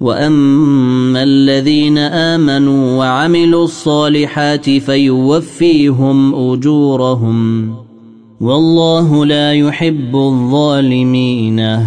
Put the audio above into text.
واما الذين امنوا وعملوا الصالحات فيوفيهم اجورهم والله لا يحب الظالمين